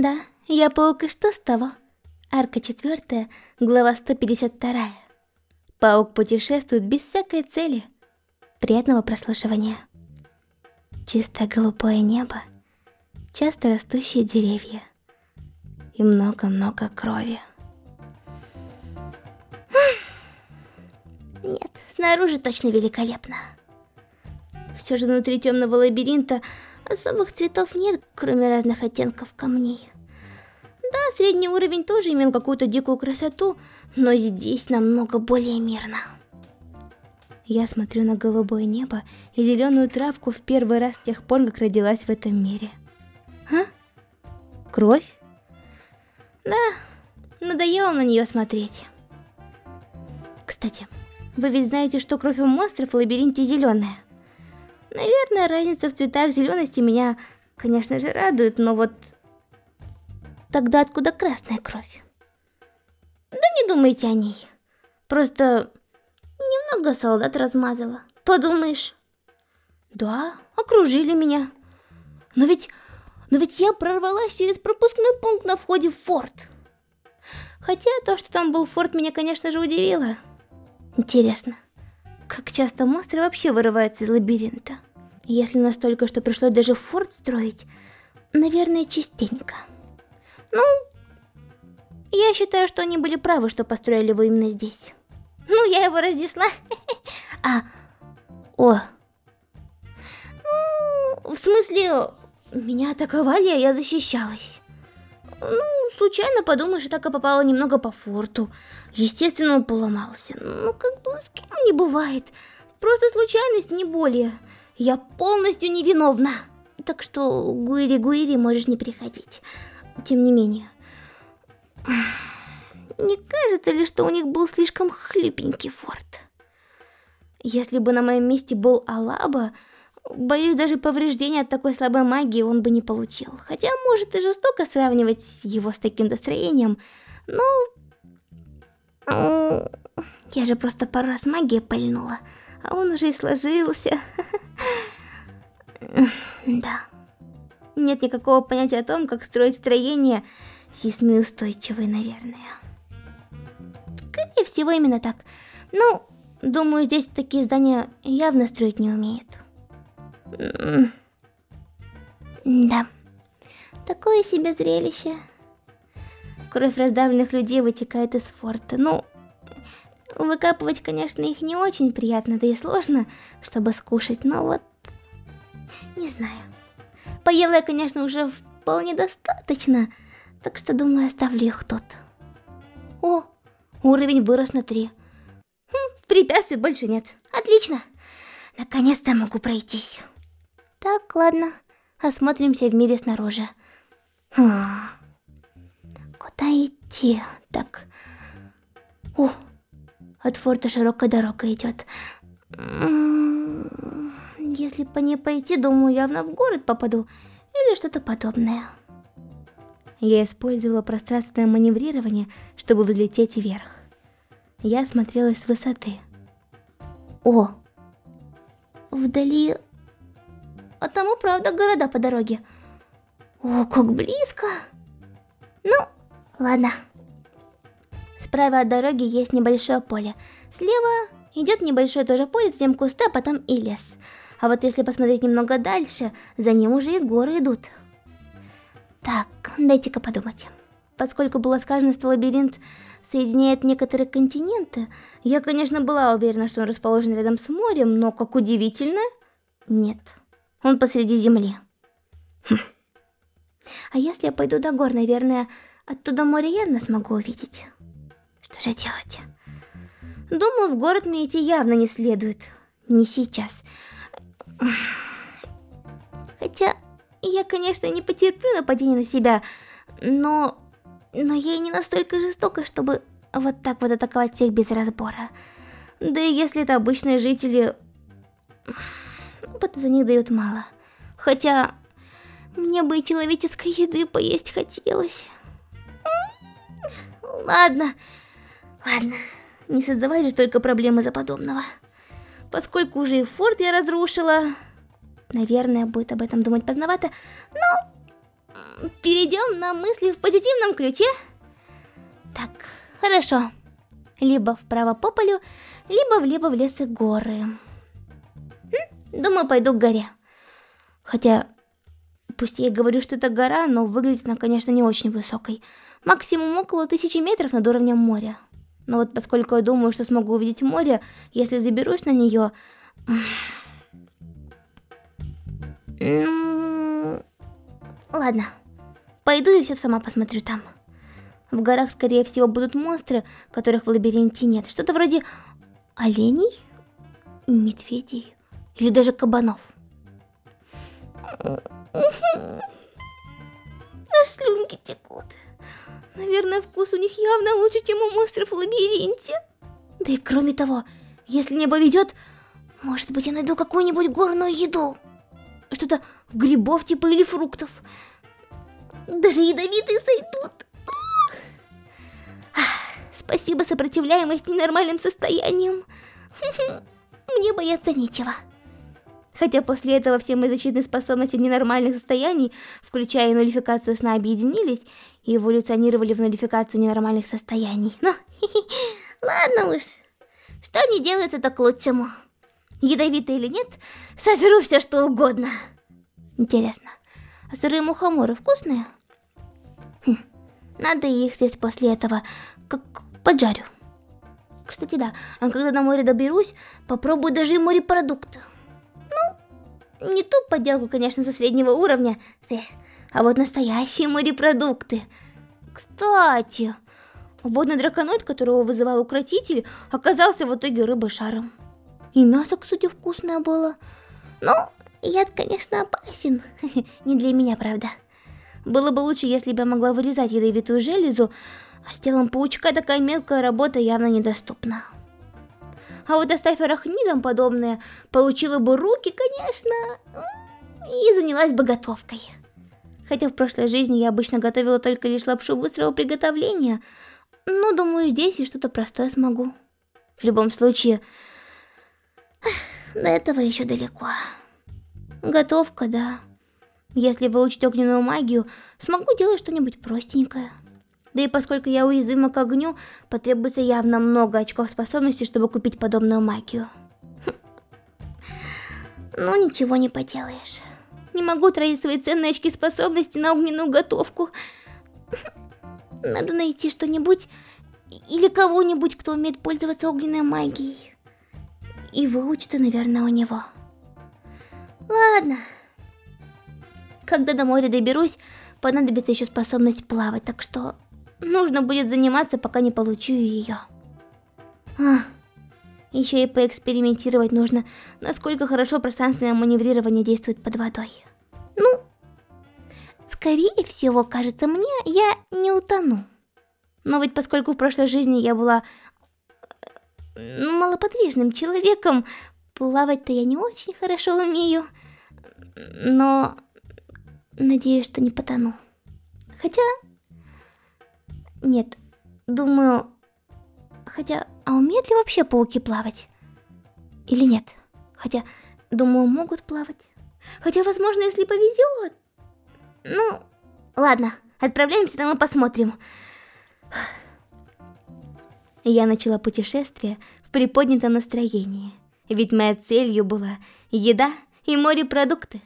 Да, я паук, и что с того? Арка 4, глава 152. Паук путешествует без всякой цели. Приятного прослушивания. Чистое голубое небо, часто растущие деревья и много-много крови. Нет, снаружи точно великолепно. Все же внутри темного лабиринта особых цветов нет, кроме разных оттенков камней. Да, средний уровень тоже имел какую-то дикую красоту, но здесь намного более мирно. Я смотрю на голубое небо и зеленую травку в первый раз с тех пор, как родилась в этом мире. А? Кровь? Да, надоело на нее смотреть. Кстати, вы ведь знаете, что кровь у монстров в лабиринте зеленая. Наверное, разница в цветах зелености меня, конечно же, радует, но вот... Тогда откуда красная кровь? Да не думайте о ней. Просто немного солдат размазала. Подумаешь. Да, окружили меня. Но ведь... Но ведь я прорвалась через пропускной пункт на входе в форт. Хотя то, что там был форт, меня, конечно же, удивило. Интересно, как часто монстры вообще вырываются из лабиринта? Если настолько, что пришлось даже форт строить, наверное, частенько. Ну, я считаю, что они были правы, что построили его именно здесь. Ну, я его разнесла. А, о. Ну, в смысле, меня атаковали, а я защищалась. Ну, случайно, подумаешь, атака попала немного по форту. Естественно, он поломался. Ну, как бы с кем не бывает. Просто случайность, не более. Я полностью невиновна. Так что, Гуири-Гуири, можешь не приходить. Тем не менее. Не кажется ли, что у них был слишком хлюпенький форт? Если бы на моем месте был Алаба, Боюсь, даже повреждения от такой слабой магии он бы не получил. Хотя, может, и жестоко сравнивать его с таким настроением, но... Я же просто пару раз магия пальнула, а он уже и сложился. Да. Нет никакого понятия о том, как строить строение сейсмоустойчивое, наверное. Скорее всего, именно так. Ну, думаю, здесь такие здания явно строить не умеют. Да, такое себе зрелище. Кровь раздавленных людей вытекает из форта. Ну, выкапывать, конечно, их не очень приятно, да и сложно, чтобы скушать, но вот... Не знаю. Поела я, конечно, уже вполне достаточно, так что, думаю, оставлю их тут. О, уровень вырос на 3. Хм, препятствий больше нет. Отлично. Наконец-то могу пройтись. Так, ладно. Осмотримся в мире снаружи. Хм. Куда идти? Так. О, от форта широкая дорога идет. Если по ней пойти, думаю, явно в город попаду. Или что-то подобное. Я использовала пространственное маневрирование, чтобы взлететь вверх. Я смотрелась с высоты. О! Вдали а там и правда города по дороге. О, как близко. Ну, ладно. Справа от дороги есть небольшое поле. Слева идет небольшое тоже поле, затем кусты, а потом и лес. А вот если посмотреть немного дальше, за ним уже и горы идут. Так, дайте-ка подумать. Поскольку было сказано, что лабиринт соединяет некоторые континенты, я, конечно, была уверена, что он расположен рядом с морем, но, как удивительно, нет. Нет. Он посреди земли. Хм. А если я пойду до гор, наверное, оттуда море явно смогу увидеть. Что же делать? Думаю, в город мне идти явно не следует. Не сейчас. Хотя, я, конечно, не потерплю нападение на себя, но... Но я и не настолько жестока, чтобы вот так вот атаковать всех без разбора. Да и если это обычные жители опыта за них дают мало. Хотя, мне бы и человеческой еды поесть хотелось. Ладно, ладно, не создавай же только проблемы за подобного. Поскольку уже и форт я разрушила, наверное, будет об этом думать поздновато, но перейдем на мысли в позитивном ключе? Так, хорошо. Либо вправо по полю, либо влево в лес и горы. Думаю, пойду к горе. Хотя, пусть я и говорю, что это гора, но выглядит она, конечно, не очень высокой. Максимум около тысячи метров над уровнем моря. Но вот поскольку я думаю, что смогу увидеть море, если заберусь на нее... Ладно, пойду и все сама посмотрю там. В горах, скорее всего, будут монстры, которых в лабиринте нет. Что-то вроде оленей, медведей или даже кабанов. Аж слюнки текут. Наверное, вкус у них явно лучше, чем у монстров в лабиринте. Да и кроме того, если не поведет, может быть я найду какую-нибудь горную еду. Что-то грибов типа или фруктов. Даже ядовитые сойдут. Спасибо сопротивляемость ненормальным состоянием. Мне бояться нечего. Хотя после этого все мои защитные способности ненормальных состояний, включая нулификацию сна, объединились и эволюционировали в нулификацию ненормальных состояний. Но, ладно уж, что не делается, так к лучшему. Ядовитый или нет, сожру все что угодно. Интересно, а сырые мухоморы вкусные? Хм, надо их здесь после этого как поджарю. Кстати, да, а когда на море доберусь, попробую даже и морепродукты. Не ту подделку, конечно, со среднего уровня, а вот настоящие морепродукты. Кстати, водный драконоид, которого вызывал укротитель, оказался в итоге рыбой-шаром. И мясо, кстати, вкусное было. Ну, яд, конечно, опасен. Не для меня, правда. Было бы лучше, если бы я могла вырезать ядовитую железу, а с телом паучка такая мелкая работа явно недоступна. А вот оставь арахнидам подобное, получила бы руки, конечно, и занялась бы готовкой. Хотя в прошлой жизни я обычно готовила только лишь лапшу быстрого приготовления, но думаю, здесь и что-то простое смогу. В любом случае, до этого еще далеко. Готовка, да. Если выучить огненную магию, смогу делать что-нибудь простенькое. Да и поскольку я уязвима к огню, потребуется явно много очков способностей, чтобы купить подобную магию. Ну, ничего не поделаешь. Не могу тратить свои ценные очки способности на огненную готовку. Надо найти что-нибудь или кого-нибудь, кто умеет пользоваться огненной магией. И выучиться, наверное, у него. Ладно. Когда до моря доберусь, понадобится еще способность плавать, так что Нужно будет заниматься, пока не получу ее. А, еще и поэкспериментировать нужно, насколько хорошо пространственное маневрирование действует под водой. Ну, скорее всего, кажется мне, я не утону. Но ведь поскольку в прошлой жизни я была ну, малоподвижным человеком, плавать-то я не очень хорошо умею. Но надеюсь, что не потону. Хотя нет, думаю... Хотя, а умеют ли вообще пауки плавать? Или нет? Хотя, думаю, могут плавать. Хотя, возможно, если повезет. Ну, ладно, отправляемся там и посмотрим. Я начала путешествие в приподнятом настроении. Ведь моей целью была еда и морепродукты.